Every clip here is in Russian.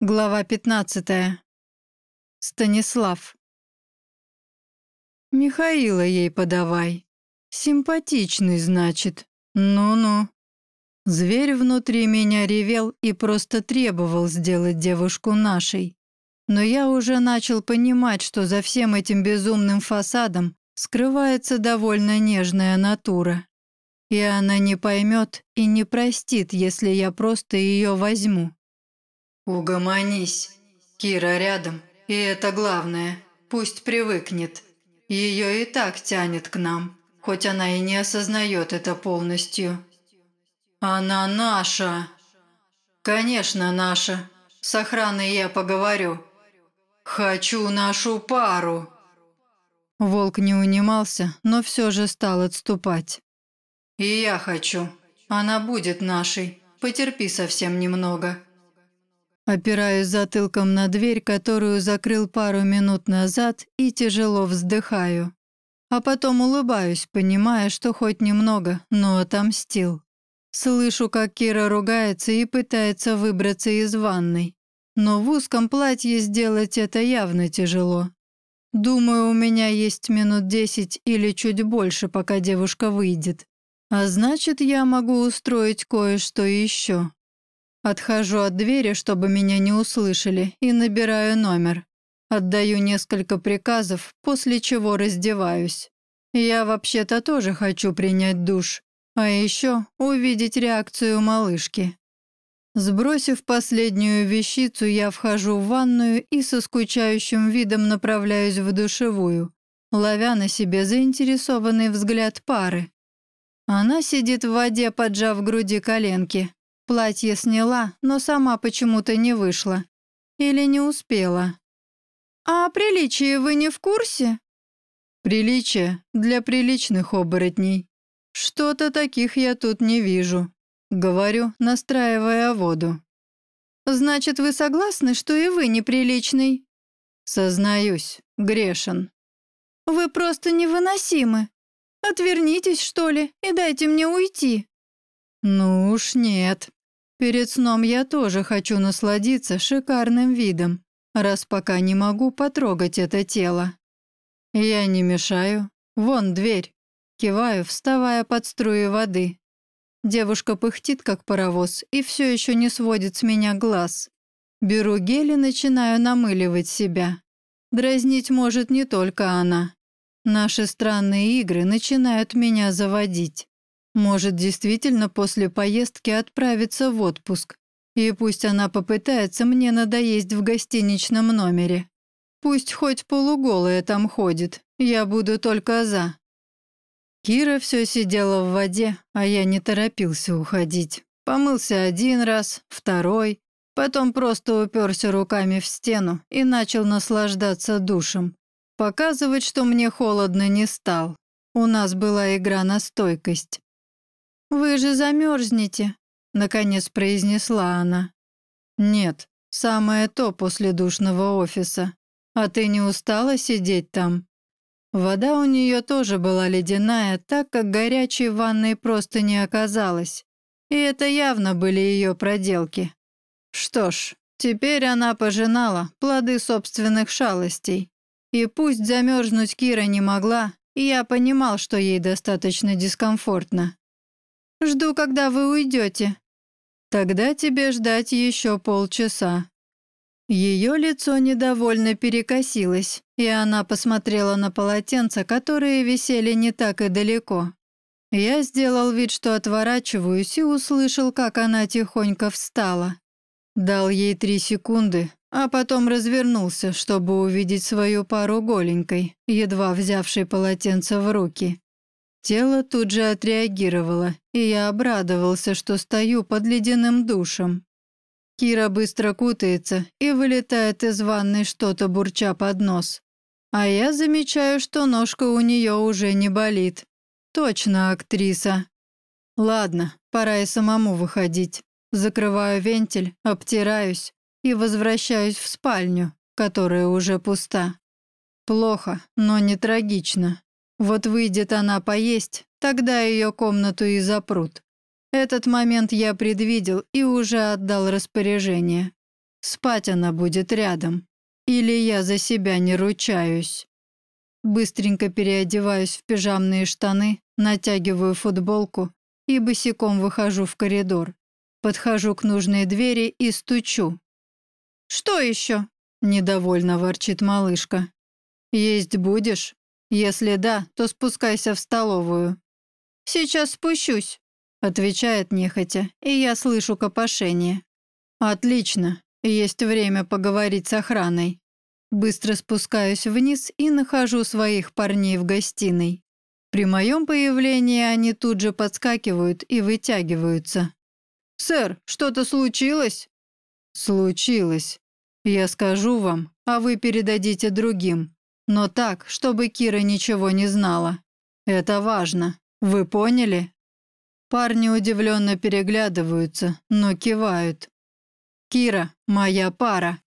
Глава 15. Станислав. Михаила ей подавай. Симпатичный, значит. Ну-ну. Зверь внутри меня ревел и просто требовал сделать девушку нашей. Но я уже начал понимать, что за всем этим безумным фасадом скрывается довольно нежная натура. И она не поймет и не простит, если я просто ее возьму. «Угомонись. Кира рядом, и это главное. Пусть привыкнет. Ее и так тянет к нам, хоть она и не осознает это полностью». «Она наша!» «Конечно, наша. С охраной я поговорю. Хочу нашу пару!» Волк не унимался, но все же стал отступать. «И я хочу. Она будет нашей. Потерпи совсем немного». Опираюсь затылком на дверь, которую закрыл пару минут назад, и тяжело вздыхаю. А потом улыбаюсь, понимая, что хоть немного, но отомстил. Слышу, как Кира ругается и пытается выбраться из ванной. Но в узком платье сделать это явно тяжело. Думаю, у меня есть минут десять или чуть больше, пока девушка выйдет. А значит, я могу устроить кое-что еще. Отхожу от двери, чтобы меня не услышали, и набираю номер. Отдаю несколько приказов, после чего раздеваюсь. Я вообще-то тоже хочу принять душ, а еще увидеть реакцию малышки. Сбросив последнюю вещицу, я вхожу в ванную и со скучающим видом направляюсь в душевую, ловя на себе заинтересованный взгляд пары. Она сидит в воде, поджав груди коленки, Платье сняла, но сама почему-то не вышла. Или не успела. «А о приличии вы не в курсе?» «Приличие для приличных оборотней. Что-то таких я тут не вижу», — говорю, настраивая воду. «Значит, вы согласны, что и вы неприличный?» «Сознаюсь, грешен». «Вы просто невыносимы. Отвернитесь, что ли, и дайте мне уйти». «Ну уж нет», Перед сном я тоже хочу насладиться шикарным видом, раз пока не могу потрогать это тело. Я не мешаю. Вон дверь. Киваю, вставая под струи воды. Девушка пыхтит, как паровоз, и все еще не сводит с меня глаз. Беру гель и начинаю намыливать себя. Дразнить может не только она. Наши странные игры начинают меня заводить. Может, действительно после поездки отправиться в отпуск. И пусть она попытается мне надоесть в гостиничном номере. Пусть хоть полуголая там ходит, я буду только за. Кира все сидела в воде, а я не торопился уходить. Помылся один раз, второй, потом просто уперся руками в стену и начал наслаждаться душем. Показывать, что мне холодно, не стал. У нас была игра на стойкость. «Вы же замерзнете», — наконец произнесла она. «Нет, самое то после душного офиса. А ты не устала сидеть там?» Вода у нее тоже была ледяная, так как горячей ванной просто не оказалось. И это явно были ее проделки. Что ж, теперь она пожинала плоды собственных шалостей. И пусть замерзнуть Кира не могла, я понимал, что ей достаточно дискомфортно. Жду, когда вы уйдете. Тогда тебе ждать еще полчаса». Ее лицо недовольно перекосилось, и она посмотрела на полотенца, которые висели не так и далеко. Я сделал вид, что отворачиваюсь, и услышал, как она тихонько встала. Дал ей три секунды, а потом развернулся, чтобы увидеть свою пару голенькой, едва взявшей полотенце в руки. Тело тут же отреагировало, и я обрадовался, что стою под ледяным душем. Кира быстро кутается и вылетает из ванной что-то бурча под нос. А я замечаю, что ножка у нее уже не болит. Точно актриса. Ладно, пора и самому выходить. Закрываю вентиль, обтираюсь и возвращаюсь в спальню, которая уже пуста. Плохо, но не трагично. Вот выйдет она поесть, тогда ее комнату и запрут. Этот момент я предвидел и уже отдал распоряжение. Спать она будет рядом. Или я за себя не ручаюсь. Быстренько переодеваюсь в пижамные штаны, натягиваю футболку и босиком выхожу в коридор. Подхожу к нужной двери и стучу. «Что еще?» – недовольно ворчит малышка. «Есть будешь? Если да, то спускайся в столовую». «Сейчас спущусь», – отвечает нехотя, и я слышу копошение. «Отлично, есть время поговорить с охраной». Быстро спускаюсь вниз и нахожу своих парней в гостиной. При моем появлении они тут же подскакивают и вытягиваются. «Сэр, что-то случилось?» «Случилось. Я скажу вам, а вы передадите другим. Но так, чтобы Кира ничего не знала. Это важно. Вы поняли?» Парни удивленно переглядываются, но кивают. «Кира – моя пара,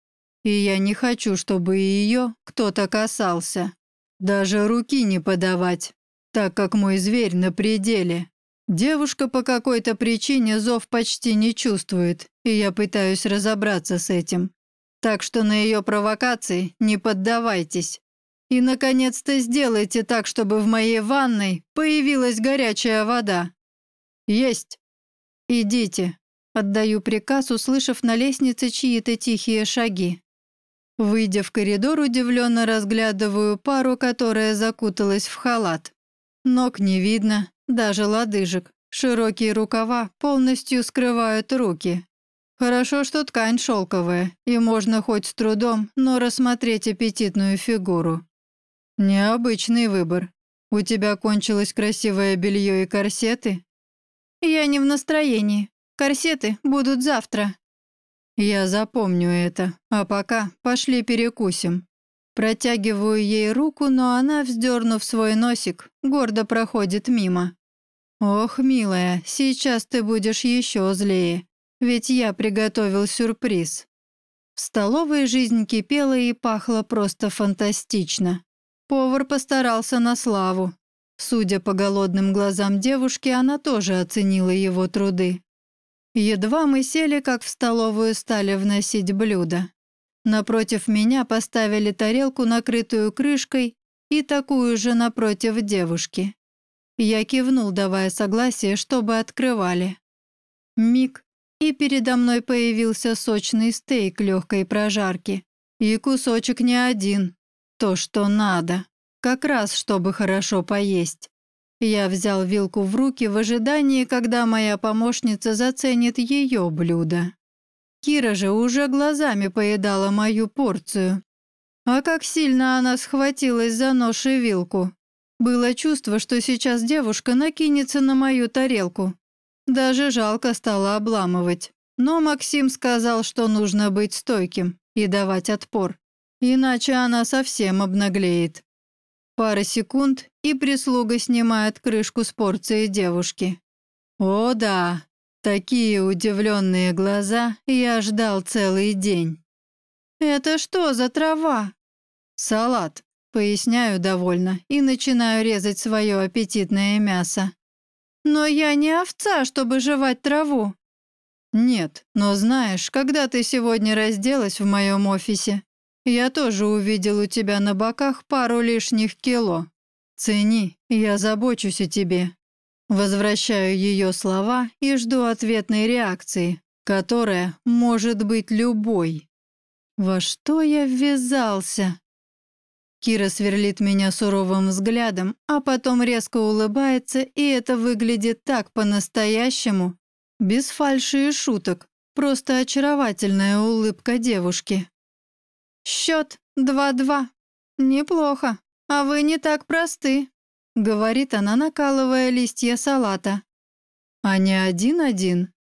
и я не хочу, чтобы ее кто-то касался. Даже руки не подавать, так как мой зверь на пределе. Девушка по какой-то причине зов почти не чувствует, и я пытаюсь разобраться с этим. Так что на ее провокации не поддавайтесь. И, наконец-то, сделайте так, чтобы в моей ванной появилась горячая вода. Есть. Идите. Отдаю приказ, услышав на лестнице чьи-то тихие шаги. Выйдя в коридор, удивленно разглядываю пару, которая закуталась в халат. Ног не видно, даже лодыжек. Широкие рукава полностью скрывают руки. Хорошо, что ткань шелковая, и можно хоть с трудом, но рассмотреть аппетитную фигуру. Необычный выбор. У тебя кончилось красивое белье и корсеты? Я не в настроении. Корсеты будут завтра. Я запомню это. А пока пошли перекусим. Протягиваю ей руку, но она, вздернув свой носик, гордо проходит мимо. «Ох, милая, сейчас ты будешь еще злее, ведь я приготовил сюрприз». В столовой жизнь кипела и пахла просто фантастично. Повар постарался на славу. Судя по голодным глазам девушки, она тоже оценила его труды. Едва мы сели, как в столовую стали вносить блюда. Напротив меня поставили тарелку, накрытую крышкой, и такую же напротив девушки. Я кивнул, давая согласие, чтобы открывали. Миг, и передо мной появился сочный стейк легкой прожарки. И кусочек не один. То, что надо. Как раз, чтобы хорошо поесть. Я взял вилку в руки в ожидании, когда моя помощница заценит ее блюдо. Кира же уже глазами поедала мою порцию. А как сильно она схватилась за нож и вилку. Было чувство, что сейчас девушка накинется на мою тарелку. Даже жалко стало обламывать. Но Максим сказал, что нужно быть стойким и давать отпор. Иначе она совсем обнаглеет. Пара секунд, и прислуга снимает крышку с порции девушки. О да, такие удивленные глаза я ждал целый день. «Это что за трава?» «Салат», поясняю довольно и начинаю резать свое аппетитное мясо. «Но я не овца, чтобы жевать траву». «Нет, но знаешь, когда ты сегодня разделась в моем офисе, я тоже увидел у тебя на боках пару лишних кило. Цени, я забочусь о тебе». Возвращаю ее слова и жду ответной реакции, которая может быть любой. Во что я ввязался? Кира сверлит меня суровым взглядом, а потом резко улыбается, и это выглядит так по-настоящему. Без фальши и шуток, просто очаровательная улыбка девушки. «Счет 2-2. Неплохо. А вы не так просты», — говорит она, накалывая листья салата. «А не один-один?»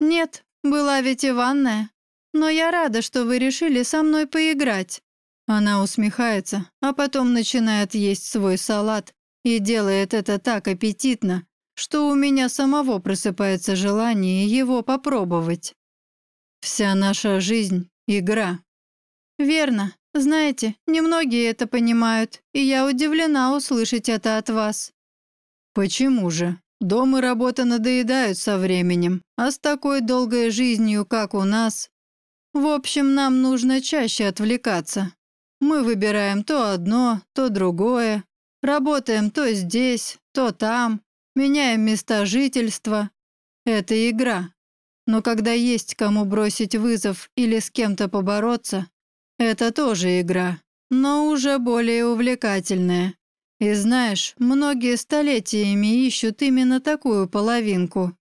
«Нет, была ведь и ванная. Но я рада, что вы решили со мной поиграть». Она усмехается, а потом начинает есть свой салат и делает это так аппетитно, что у меня самого просыпается желание его попробовать. Вся наша жизнь — игра. «Верно. Знаете, немногие это понимают, и я удивлена услышать это от вас». «Почему же? Дом и работа надоедают со временем, а с такой долгой жизнью, как у нас...» В общем, нам нужно чаще отвлекаться. Мы выбираем то одно, то другое. Работаем то здесь, то там. Меняем места жительства. Это игра. Но когда есть кому бросить вызов или с кем-то побороться, это тоже игра, но уже более увлекательная. И знаешь, многие столетиями ищут именно такую половинку.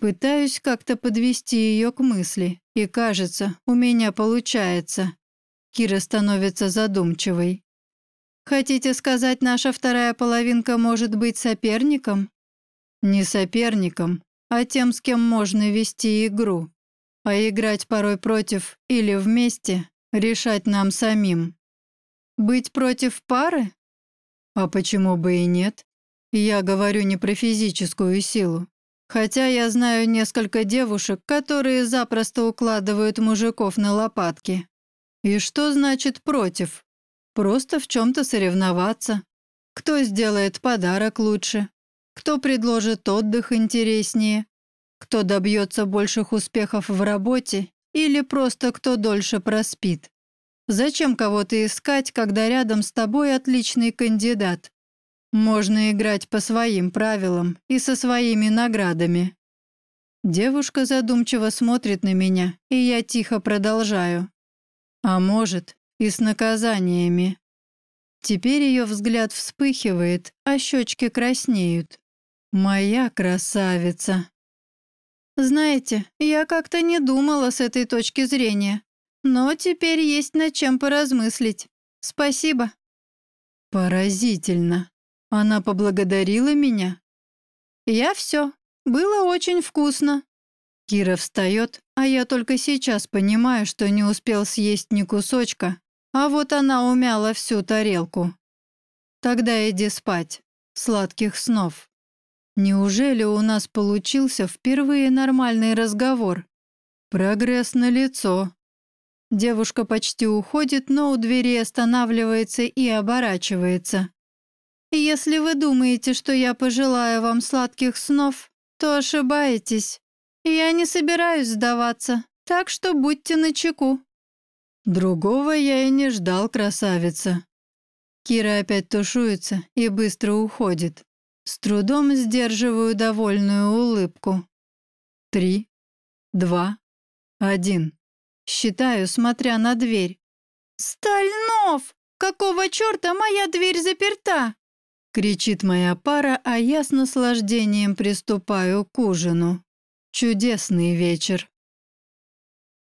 Пытаюсь как-то подвести ее к мысли, и кажется, у меня получается. Кира становится задумчивой. Хотите сказать, наша вторая половинка может быть соперником? Не соперником, а тем, с кем можно вести игру. А играть порой против или вместе решать нам самим. Быть против пары? А почему бы и нет? Я говорю не про физическую силу. Хотя я знаю несколько девушек, которые запросто укладывают мужиков на лопатки. И что значит «против»? Просто в чем-то соревноваться. Кто сделает подарок лучше? Кто предложит отдых интереснее? Кто добьется больших успехов в работе? Или просто кто дольше проспит? Зачем кого-то искать, когда рядом с тобой отличный кандидат? Можно играть по своим правилам и со своими наградами. Девушка задумчиво смотрит на меня, и я тихо продолжаю. А может, и с наказаниями. Теперь ее взгляд вспыхивает, а щечки краснеют. Моя красавица. Знаете, я как-то не думала с этой точки зрения, но теперь есть над чем поразмыслить. Спасибо. Поразительно. Она поблагодарила меня. Я все. Было очень вкусно. Кира встает, а я только сейчас понимаю, что не успел съесть ни кусочка, а вот она умяла всю тарелку. Тогда иди спать. Сладких снов. Неужели у нас получился впервые нормальный разговор? Прогресс на лицо. Девушка почти уходит, но у двери останавливается и оборачивается. Если вы думаете, что я пожелаю вам сладких снов, то ошибаетесь. Я не собираюсь сдаваться, так что будьте начеку. Другого я и не ждал, красавица. Кира опять тушуется и быстро уходит. С трудом сдерживаю довольную улыбку. Три, два, один. Считаю, смотря на дверь. «Стальнов! Какого черта моя дверь заперта?» Кричит моя пара, а я с наслаждением приступаю к ужину. Чудесный вечер.